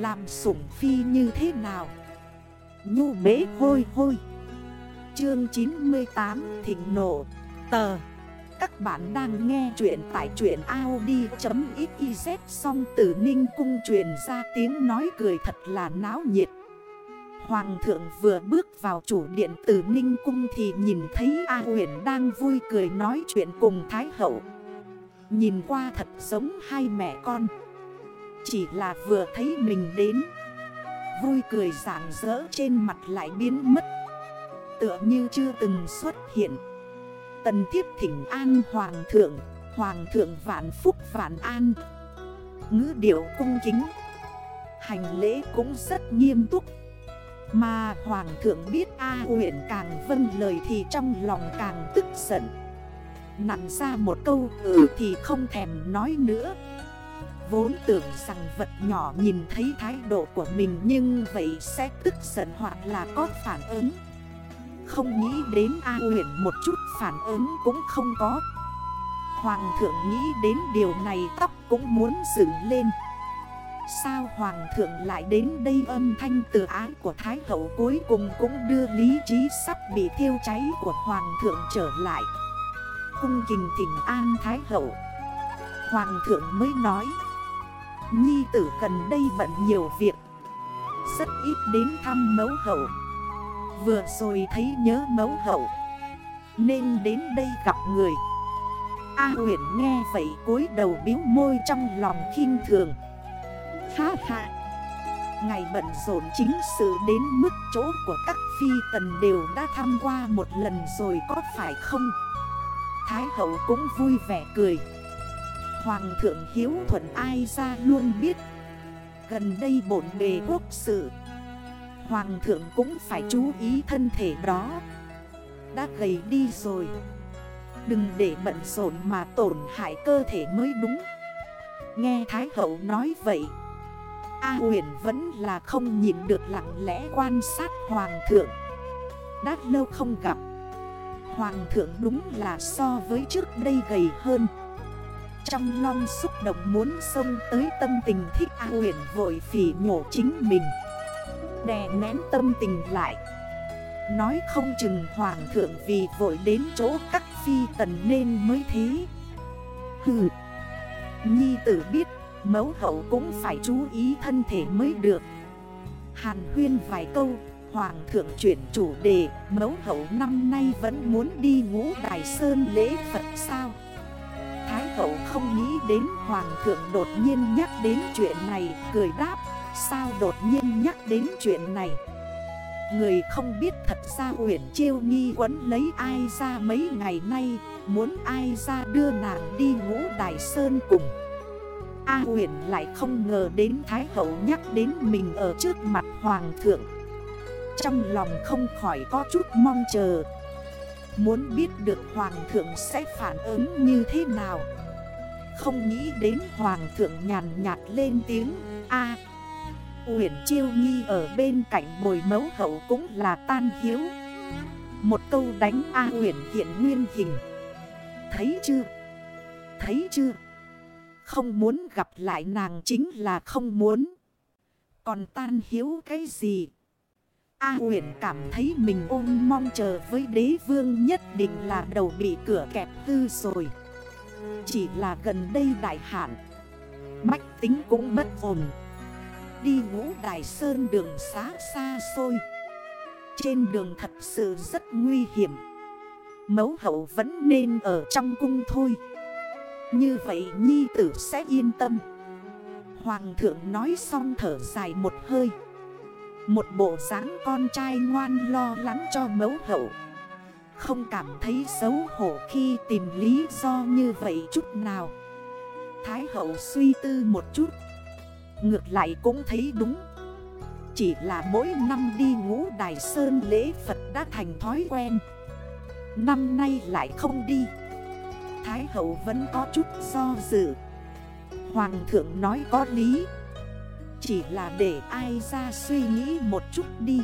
Làm sủng phi như thế nào? Nhu bế hôi hôi. Chương 98 Thịnh nộ. Tờ. Các bạn đang nghe chuyện tại chuyện Audi.xyz Xong tử ninh cung truyền ra tiếng nói cười thật là náo nhiệt. Hoàng thượng vừa bước vào chủ điện tử ninh cung thì nhìn thấy A huyền đang vui cười nói chuyện cùng Thái hậu. Nhìn qua thật giống hai mẹ con. Chỉ là vừa thấy mình đến. Vui cười rạng rỡ trên mặt lại biến mất. Tựa như chưa từng xuất hiện. Tần thiếp thỉnh an hoàng thượng Hoàng thượng vạn phúc vạn an. Ngữ điệu cung kính. Hành lễ cũng rất nghiêm túc. Mà hoàng thượng biết A huyện càng vâng lời thì trong lòng càng tức giận. Nặn ra một câu ừ thì không thèm nói nữa. Vốn tưởng rằng vật nhỏ nhìn thấy thái độ của mình Nhưng vậy sẽ tức giận hoặc là có phản ứng. Không nghĩ đến A huyện một chút phản ứng cũng không có. Hoàng thượng nghĩ đến điều này tóc cũng muốn dựng lên. Sao hoàng thượng lại đến đây âm thanh từ ái của Thái hậu cuối cùng cũng đưa lý trí sắp bị thiêu cháy của hoàng thượng trở lại. Cung kình thỉnh an Thái hậu. Hoàng thượng mới nói Nhi tử gần đây bận nhiều việc. Rất ít đến thăm mẫu hậu. Vừa rồi thấy nhớ mẫu hậu. Nên đến đây gặp người. A huyền nghe vậy cúi đầu biếu môi trong lòng khinh thường. Ha ha. Ngày bận rộn chính sự đến mức chỗ của các phi tần đều đã thăm qua một lần rồi có phải không? Thái hậu cũng vui vẻ cười. Hoàng thượng hiếu thuận ai ra luôn biết. Gần đây bổn bề quốc sự. Hoàng thượng cũng phải chú ý thân thể đó. Đã gầy đi rồi. Đừng để bận rộn mà tổn hại cơ thể mới đúng. Nghe Thái hậu nói vậy, A huyền vẫn là không nhìn được lặng lẽ quan sát Hoàng thượng. Đã lâu không gặp. Hoàng thượng đúng là so với trước đây gầy hơn. Trong lòng xúc động muốn xông tới tâm tình thích A huyền vội phỉ nhổ chính mình. Đè nén tâm tình lại. Nói không chừng hoàng thượng vì vội đến chỗ các phi tần nên mới thế. Hừ. Nhi tử biết, mẫu hậu cũng phải chú ý thân thể mới được. Hàn huyên vài câu, Hoàng thượng chuyển chủ đề, Mẫu hậu năm nay vẫn muốn đi ngũ đài sơn lễ Phật sao? Thái hậu không nghĩ đến Hoàng thượng đột nhiên nhắc đến chuyện này, Cười đáp, Sao đột nhiên nhắc đến chuyện này? Người không biết thật ra huyện Chiêu nghi quấn lấy ai ra mấy ngày nay, Muốn ai ra đưa nàng đi ngũ đài sơn cùng. A huyền lại không ngờ đến Thái Hậu nhắc đến mình ở trước mặt Hoàng thượng. Trong lòng không khỏi có chút mong chờ. Muốn biết được Hoàng thượng sẽ phản ứng như thế nào Không nghĩ đến Hoàng thượng nhàn nhạt lên tiếng A à, Uyển chiêu nghi ở bên cạnh bồi mấu hậu cũng là tan hiếu Một câu đánh A uyển hiện nguyên hình Thấy chưa? Thấy chưa? Không muốn gặp lại nàng chính là không muốn. Còn tan hiếu cái gì? A huyền cảm thấy mình ôm mong chờ với đế vương nhất định là đầu bị cửa kẹp hư rồi. Chỉ là gần đây đại hạn. Bách tính cũng bất ổn. Đi ngũ đài sơn đường xá xa xôi. Trên đường thật sự rất nguy hiểm. Mấu hậu vẫn nên ở trong cung thôi. Như vậy nhi tử sẽ yên tâm Hoàng thượng nói xong thở dài một hơi một bộ dáng con trai ngoan lo lắng cho mẫu hậu. Không cảm thấy xấu hổ khi tìm lý do như vậy chút nào. Thái hậu suy tư một chút. Ngược lại cũng thấy đúng. Chỉ là mỗi năm đi ngũ đài sơn lễ Phật đã thành thói quen. Năm nay lại không đi. Thái hậu vẫn có chút do dự. Hoàng thượng nói có lý. Chỉ là để ai ra suy nghĩ một chút đi.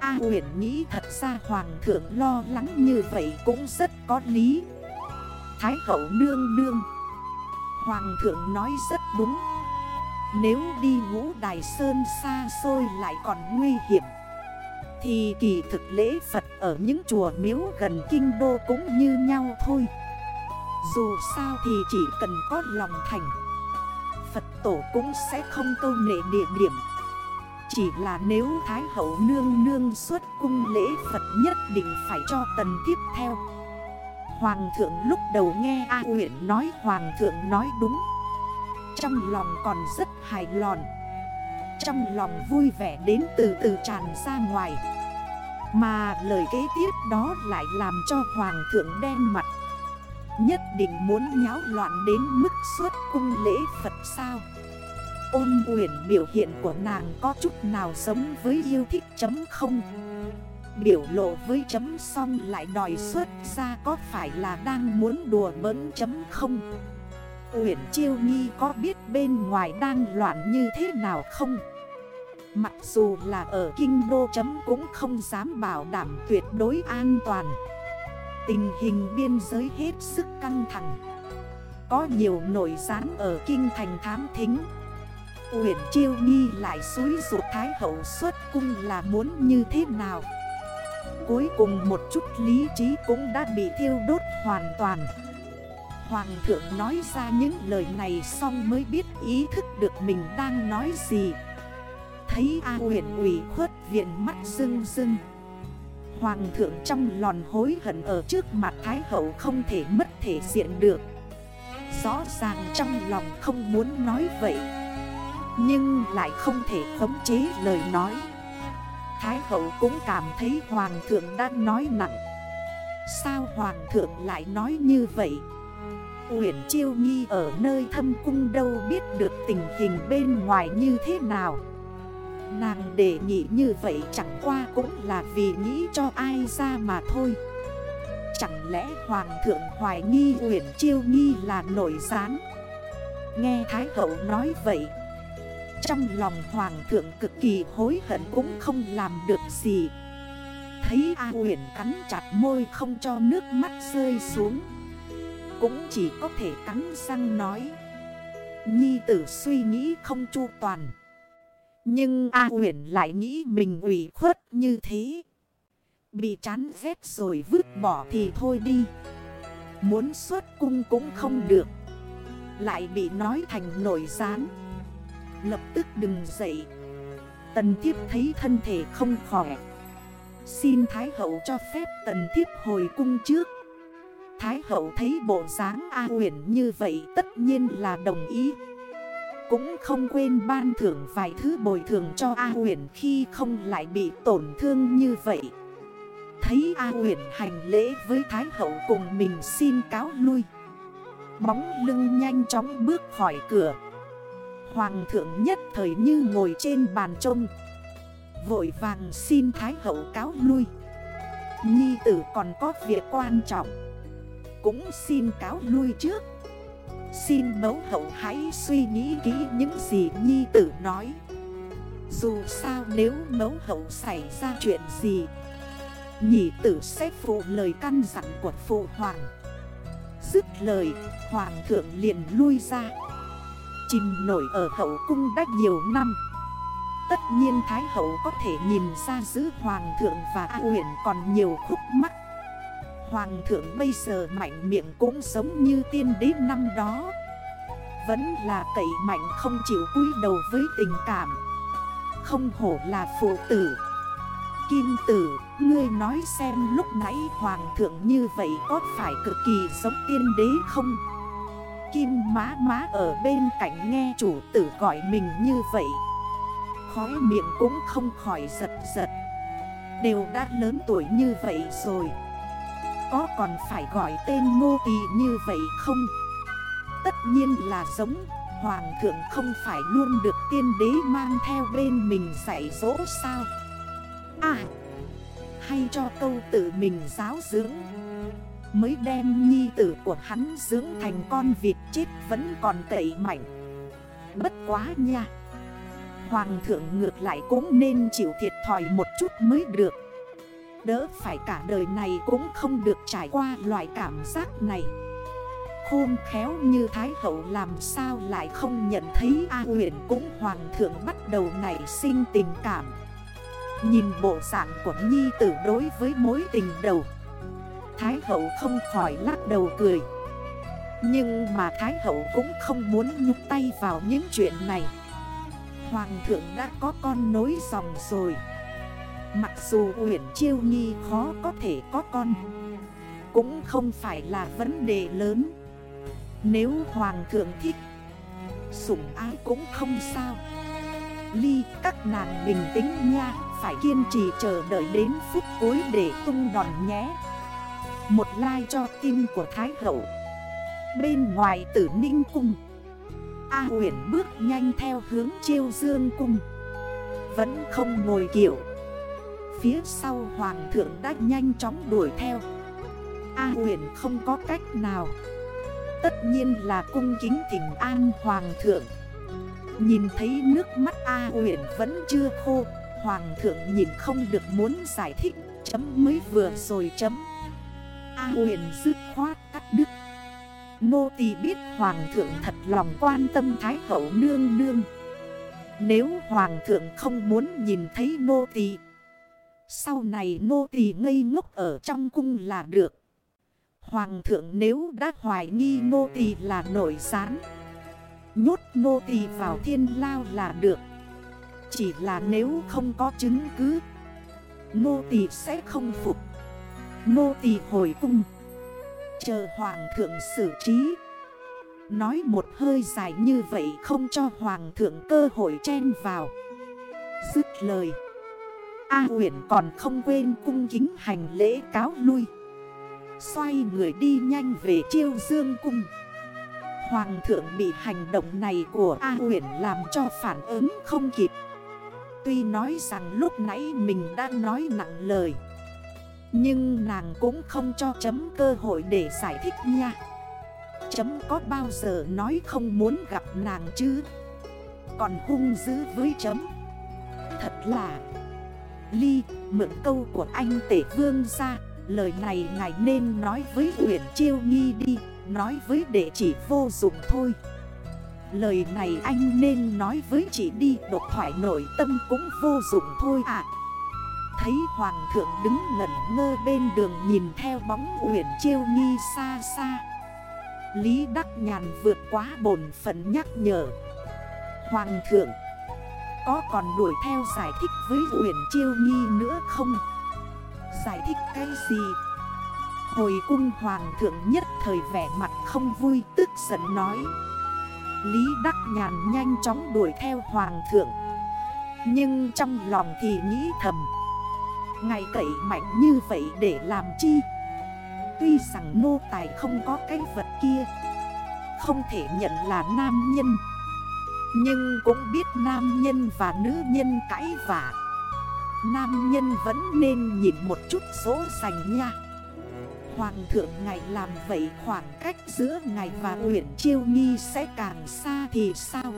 A huyền nghĩ thật ra hoàng thượng lo lắng như vậy cũng rất có lý. Thái hậu nương nương. Hoàng thượng nói rất đúng. Nếu đi ngũ đài sơn xa xôi lại còn nguy hiểm, Thì kỳ thực lễ Phật ở những chùa miếu gần kinh đô cũng như nhau thôi. Dù sao thì chỉ cần có lòng thành Phật tổ cũng sẽ không câu nệ địa điểm. Chỉ là nếu Thái hậu nương nương xuất cung lễ Phật nhất định phải cho tần tiếp theo. Hoàng thượng lúc đầu nghe A huyện nói Hoàng thượng nói đúng. Trong lòng còn rất hài lòn Trong lòng vui vẻ đến từ từ tràn ra ngoài. Mà lời kế tiếp đó lại làm cho Hoàng thượng đen mặt. Nhất định muốn nháo loạn đến mức suốt cung lễ Phật sao? Ôn quyển biểu hiện của nàng có chút nào giống với yêu thích chấm không? Biểu lộ với chấm xong lại đòi xuất ra có phải là đang muốn đùa bỡn chấm không? Uyển Chiêu Nhi có biết bên ngoài đang loạn như thế nào không? Mặc dù là ở kinh đô chấm cũng không dám bảo đảm tuyệt đối an toàn. Tình hình biên giới hết sức căng thẳng. Có nhiều nội gián ở kinh thành thám thính. Uyển Chiêu Nhi lại suối ruột Thái Hậu xuất cung là muốn như thế nào? Cuối cùng một chút lý trí cũng đã bị thiêu đốt hoàn toàn. Hoàng thượng nói ra những lời này xong mới biết ý thức được mình đang nói gì. Thấy A huyền ủy khuất viện mắt rưng rưng. Hoàng thượng trong lòn hối hận ở trước mặt Thái hậu không thể mất thể diện được. Rõ ràng trong lòng không muốn nói vậy, Nhưng lại không thể khống chế lời nói. Thái hậu cũng cảm thấy hoàng thượng đang nói nặng. Sao hoàng thượng lại nói như vậy? Uyển Chiêu Nhi ở nơi thâm cung đâu biết được tình hình bên ngoài như thế nào? Nàng để nhị như vậy chẳng qua cũng là vì nghĩ cho ai ra mà thôi. Chẳng lẽ Hoàng thượng hoài nghi Uyển Chiêu Nhi là nổi gián? Nghe Thái Hậu nói vậy, trong lòng hoàng thượng cực kỳ hối hận cũng không làm được gì. Thấy A huyền cắn chặt môi không cho nước mắt rơi xuống, Cũng chỉ có thể cắn răng nói, Nhi tử suy nghĩ không chu toàn. Nhưng A huyền lại nghĩ mình ủy khuất như thế. Bị chán ghét rồi vứt bỏ thì thôi đi. Muốn xuất cung cũng không được. Lại bị nói thành nổi gián. Lập tức đừng dậy. Tần thiếp thấy thân thể không khỏe. Xin Thái hậu cho phép tần thiếp hồi cung trước. Thái hậu thấy bộ dáng A huyền như vậy tất nhiên là đồng ý. Cũng không quên ban thưởng vài thứ bồi thường cho A huyền khi không lại bị tổn thương như vậy. Thấy A huyền hành lễ với Thái hậu cùng mình xin cáo lui. Bóng lưng nhanh chóng bước khỏi cửa. Hoàng thượng nhất thời như ngồi trên bàn trông. Vội vàng xin Thái hậu cáo lui. Nhi tử còn có việc quan trọng. Cũng xin cáo lui trước. Xin mẫu hậu hãy suy nghĩ kỹ những gì Nhi tử nói. Dù sao nếu mẫu hậu xảy ra chuyện gì Nhị tử sẽ phụ lời căn dặn của phụ hoàng. Dứt lời, Hoàng thượng liền lui ra. Chìm nổi ở hậu cung đã nhiều năm. Tất nhiên Thái hậu có thể nhìn ra giữa Hoàng thượng và A huyền còn nhiều khúc mắc. Hoàng thượng bây giờ mạnh miệng cũng giống như tiên đế năm đó. Vẫn là cậy mạnh không chịu cúi đầu với tình cảm. Không hổ là phụ tử. Kim tử, ngươi nói xem lúc nãy hoàng thượng như vậy có phải cực kỳ giống tiên đế không? Kim má má ở bên cạnh nghe chủ tử gọi mình như vậy. Khói miệng cũng không khỏi giật giật. Đều đã lớn tuổi như vậy rồi. Có còn phải gọi tên ngô tỳ như vậy không? Tất nhiên là giống, Hoàng thượng không phải luôn được tiên đế mang theo bên mình dạy dỗ sao? À Hay cho câu tự mình giáo dưỡng. Mới đem nhi tử của hắn dưỡng thành con vịt chết vẫn còn cậy mạnh. Bất quá nha. Hoàng thượng ngược lại cũng nên chịu thiệt thòi một chút mới được. Đỡ phải cả đời này cũng không được trải qua loại cảm giác này. Khôn khéo như Thái Hậu làm sao lại không nhận thấy A huyền cũng hoàng thượng bắt đầu nảy sinh tình cảm. Nhìn bộ dạng của Nhi tử đối với mối tình đầu, Thái Hậu không khỏi lắc đầu cười. Nhưng mà Thái Hậu cũng không muốn nhúc tay vào những chuyện này. Hoàng thượng đã có con nối dòng rồi. Mặc dù Uyển Chiêu Nhi khó có thể có con, Cũng không phải là vấn đề lớn. Nếu Hoàng thượng thích, Sủng ái cũng không sao. Ly các nàng bình tĩnh nha, Phải kiên trì chờ đợi đến phút cuối để tung đòn nhé. Một like cho tim của Thái Hậu. Bên ngoài tử ninh cung, A huyển bước nhanh theo hướng chiêu dương cung. Vẫn không ngồi kiểu Phía sau hoàng thượng đã nhanh chóng đuổi theo. A huyền không có cách nào. Tất nhiên là cung kính thỉnh an hoàng thượng. Nhìn thấy nước mắt A huyền vẫn chưa khô, Hoàng thượng nhìn không được muốn giải thích. Chấm mới vừa rồi chấm. A huyền dứt khoát cắt đứt. Nô tỳ biết hoàng thượng thật lòng quan tâm thái hậu nương nương. Nếu hoàng thượng không muốn nhìn thấy nô tỳ sau này nô tỳ ngây ngốc ở trong cung là được. Hoàng thượng nếu đã hoài nghi nô tỳ là nổi gián, Nhốt nô tỳ vào thiên lao là được. Chỉ là nếu không có chứng cứ, Nô tỳ sẽ không phục. Nô tỳ hồi cung, Chờ hoàng thượng xử trí. Nói một hơi dài như vậy không cho hoàng thượng cơ hội chen vào. Dứt lời A huyển còn không quên cung kính hành lễ cáo lui. Xoay người đi nhanh về chiêu dương cung. Hoàng thượng bị hành động này của A huyển làm cho phản ứng không kịp. Tuy nói rằng lúc nãy mình đã nói nặng lời, nhưng nàng cũng không cho chấm cơ hội để giải thích nha. Chấm có bao giờ nói không muốn gặp nàng chứ? Còn hung dữ với chấm. Thật là Ly, mượn câu của anh tể vương ra. Lời này ngài nên nói với Uyển Chiêu Nghi đi, Nói với đệ chỉ vô dụng thôi. Lời này anh nên nói với chị đi, Độc thoại nội tâm cũng vô dụng thôi ạ. À. Thấy hoàng thượng đứng ngẩn ngơ bên đường nhìn theo bóng Uyển Chiêu Nghi xa xa. Lý Đắc Nhàn vượt quá bổn phận nhắc nhở. Hoàng thượng có còn đuổi theo giải thích với Uyển Chiêu Nhi nữa không? Giải thích cái gì? Hồi cung hoàng thượng nhất thời vẻ mặt không vui, tức giận nói. Lý Đắc Nhàn nhanh chóng đuổi theo hoàng thượng. Nhưng trong lòng thì nghĩ thầm. Ngày cậy mạnh như vậy để làm chi? Tuy rằng nô tài không có cái vật kia, Không thể nhận là nam nhân. Nhưng cũng biết nam nhân và nữ nhân cãi vả Nam nhân vẫn nên nhìn một chút số sành nha. Hoàng thượng, ngài làm vậy khoảng cách giữa ngài và huyện chiêu nghi sẽ càng xa thì sao?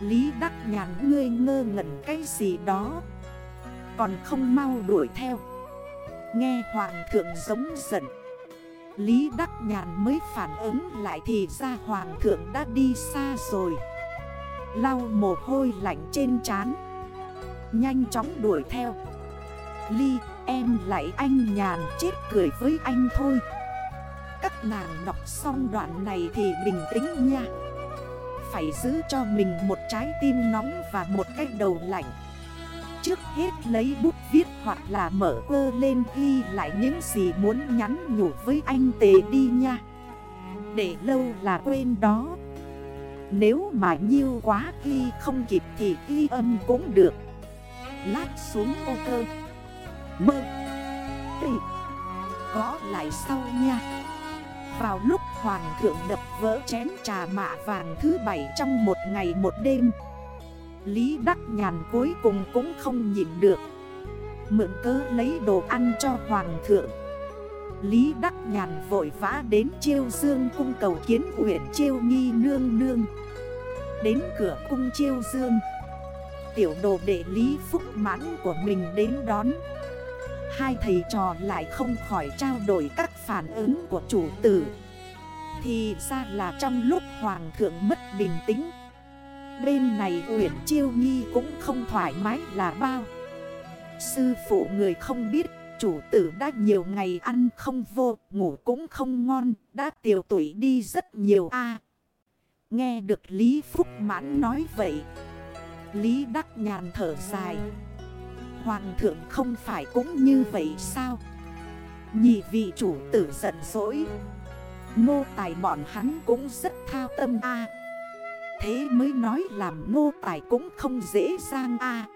Lý Đắc Nhàn, ngươi ngơ ngẩn cái gì đó? Còn không mau đuổi theo. Nghe hoàng thượng giống giận. Lý Đắc Nhàn mới phản ứng lại thì ra hoàng thượng đã đi xa rồi. Lau mồ hôi lạnh trên trán. Nhanh chóng đuổi theo. Ly, em lại anh nhàn chết cười với anh thôi. Các nàng đọc xong đoạn này thì bình tĩnh nha. Phải giữ cho mình một trái tim nóng và một cái đầu lạnh. Trước hết lấy bút viết hoặc là mở cơ lên ghi lại những gì muốn nhắn nhủ với anh tề đi nha. Để lâu là quên đó. Nếu mà nhiêu quá ghi không kịp thì ghi âm cũng được. Lát xuống ô cơ. Mơ. Tị Có lại sau nha. Vào lúc hoàng thượng đập vỡ chén trà mạ vàng thứ bảy trong một ngày một đêm, Lý Đắc Nhàn cuối cùng cũng không nhịn được. Mượn cớ lấy đồ ăn cho Hoàng thượng. Lý Đắc Nhàn vội vã đến chiêu dương cung cầu kiến huyện chiêu nghi nương nương. Đến cửa cung chiêu dương, Tiểu đồ đệ Lý Phúc mãn của mình đến đón. Hai thầy trò lại không khỏi trao đổi các phản ứng của chủ tử. Thì ra là trong lúc hoàng thượng mất bình tĩnh, Bên này huyện Chiêu Nhi cũng không thoải mái là bao. Sư phụ người không biết Chủ tử đã nhiều ngày ăn không vô, Ngủ cũng không ngon, Đã tiểu tuổi đi rất nhiều a. Nghe được Lý Phúc Mãn nói vậy, Lý Đắc Nhàn thở dài. Hoàng thượng không phải cũng như vậy sao? Nhị vị chủ tử giận dỗi. Nô tài bọn hắn cũng rất thao tâm a. Thế mới nói làm nô tài cũng không dễ dàng a.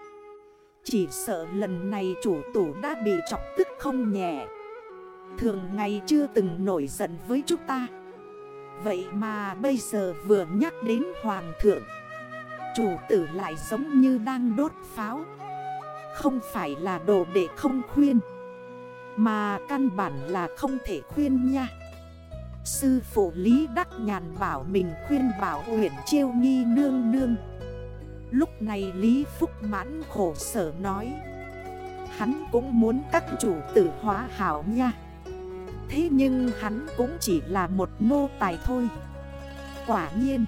Chỉ sợ lần này chủ tủ đã bị chọc tức không nhẹ. Thường ngày chưa từng nổi giận với chúng ta. Vậy mà bây giờ vừa nhắc đến hoàng thượng, Chủ tử lại giống như đang đốt pháo. Không phải là đồ để không khuyên, Mà căn bản là không thể khuyên nha. Sư phụ Lý Đắc Nhàn bảo mình khuyên bảo huyện chiêu nghi nương nương. Lúc này Lý Phúc mãn khổ sở nói. Hắn cũng muốn các chủ tử hóa hảo nha. Thế nhưng hắn cũng chỉ là một nô tài thôi. Quả nhiên,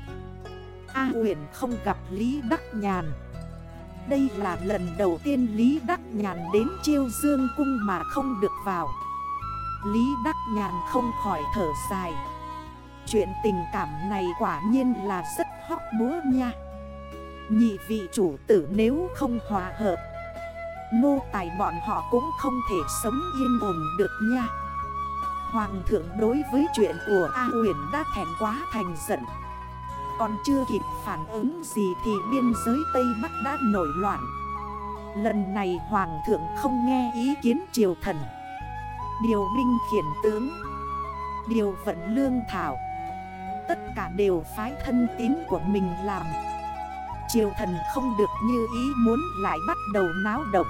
A huyền không gặp Lý Đắc Nhàn. Đây là lần đầu tiên Lý Đắc Nhàn đến chiêu dương cung mà không được vào. Lý Đắc Nhàn không khỏi thở dài. Chuyện tình cảm này quả nhiên là rất hóc búa nha. Nhị vị chủ tử nếu không hòa hợp, Nô tài bọn họ cũng không thể sống yên ổn được nha. Hoàng thượng đối với chuyện của A huyền đã thèm quá thành giận. Còn chưa kịp phản ứng gì thì biên giới Tây Bắc đã nổi loạn. Lần này Hoàng thượng không nghe ý kiến triều thần. Điều binh khiển tướng, Điều vận lương thảo, Tất cả đều phái thân tín của mình làm. Triều thần không được như ý muốn lại bắt đầu náo động,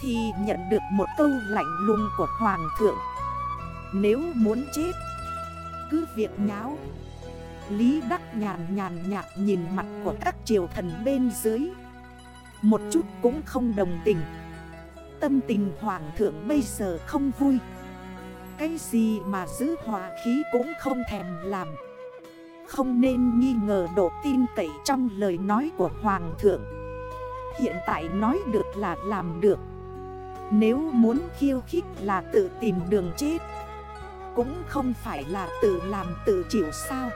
Thì nhận được một câu lạnh lùng của Hoàng thượng. Nếu muốn chết, Cứ việc nháo. Lý Đắc nhàn nhàn nhạt nhìn mặt của các triều thần bên dưới. Một chút cũng không đồng tình. Tâm tình hoàng thượng bây giờ không vui. Cái gì mà giữ hòa khí cũng không thèm làm. Không nên nghi ngờ độ tin cậy trong lời nói của hoàng thượng. Hiện tại nói được là làm được. Nếu muốn khiêu khích là tự tìm đường chết, Cũng không phải là tự làm tự chịu sao?